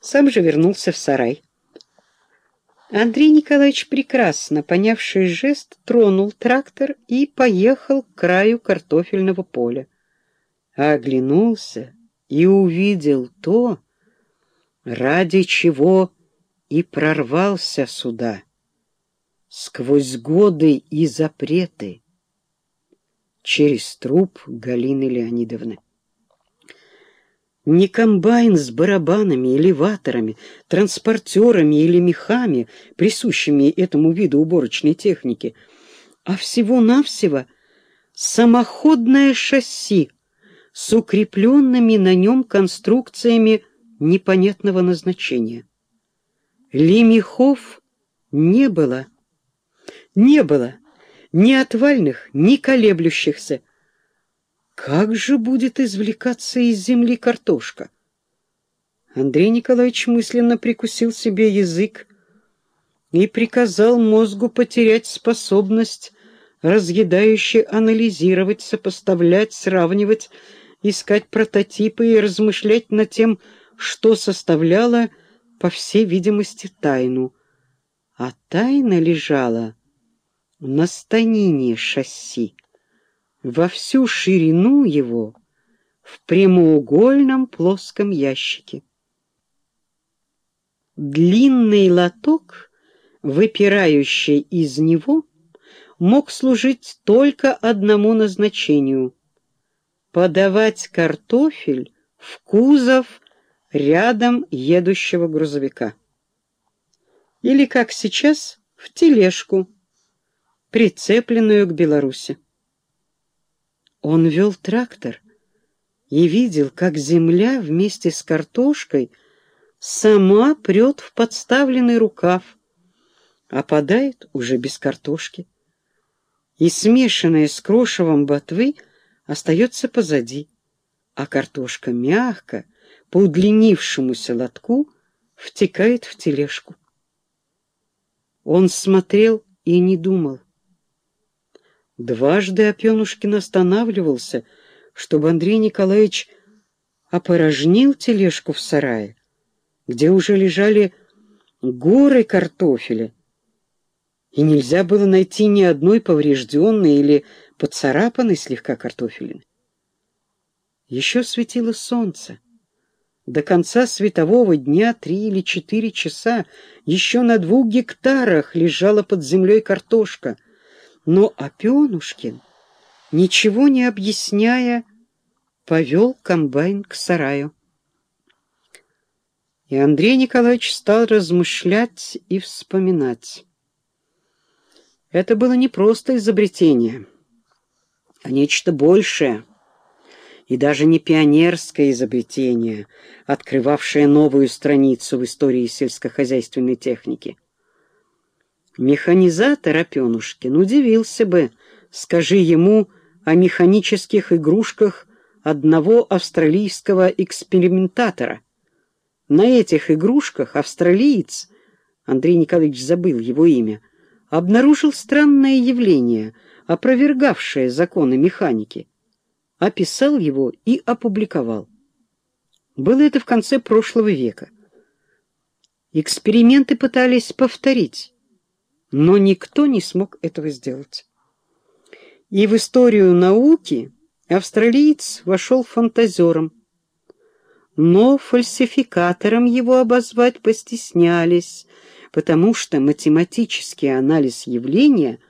сам же вернулся в сарай. Андрей Николаевич, прекрасно понявший жест, тронул трактор и поехал к краю картофельного поля. Оглянулся и увидел то, ради чего и прорвался сюда, сквозь годы и запреты, через труп Галины Леонидовны. Не комбайн с барабанами, элеваторами, транспортерами или мехами, присущими этому виду уборочной техники, а всего-навсего самоходное шасси с укрепленными на нем конструкциями непонятного назначения. Лемехов не было. Не было ни отвальных, ни колеблющихся, как же будет извлекаться из земли картошка? Андрей Николаевич мысленно прикусил себе язык и приказал мозгу потерять способность разъедающе анализировать, сопоставлять, сравнивать, искать прототипы и размышлять над тем, что составляло, по всей видимости, тайну. А тайна лежала на станине шасси во всю ширину его в прямоугольном плоском ящике. Длинный лоток, выпирающий из него, мог служить только одному назначению — подавать картофель в кузов рядом едущего грузовика. Или, как сейчас, в тележку, прицепленную к Беларуси. Он вел трактор и видел, как земля вместе с картошкой сама прет в подставленный рукав, опадает уже без картошки, и смешанная с крошевом ботвы остается позади, а картошка мягко, по удлинившемуся лотку, втекает в тележку. Он смотрел и не думал. Дважды Опенушкин останавливался, чтобы Андрей Николаевич опорожнил тележку в сарае, где уже лежали горы картофеля, и нельзя было найти ни одной поврежденной или поцарапанной слегка картофелины. Еще светило солнце. До конца светового дня три или четыре часа еще на двух гектарах лежала под землей картошка — но Опенушкин, ничего не объясняя, повел комбайн к сараю. И Андрей Николаевич стал размышлять и вспоминать. Это было не просто изобретение, а нечто большее, и даже не пионерское изобретение, открывавшее новую страницу в истории сельскохозяйственной техники. Механизатор Опенушкин удивился бы, скажи ему о механических игрушках одного австралийского экспериментатора. На этих игрушках австралиец, Андрей Николаевич забыл его имя, обнаружил странное явление, опровергавшее законы механики, описал его и опубликовал. Было это в конце прошлого века. Эксперименты пытались повторить, но никто не смог этого сделать. И в историю науки австралиец вошел фантазером, но фальсификатором его обозвать постеснялись, потому что математический анализ явления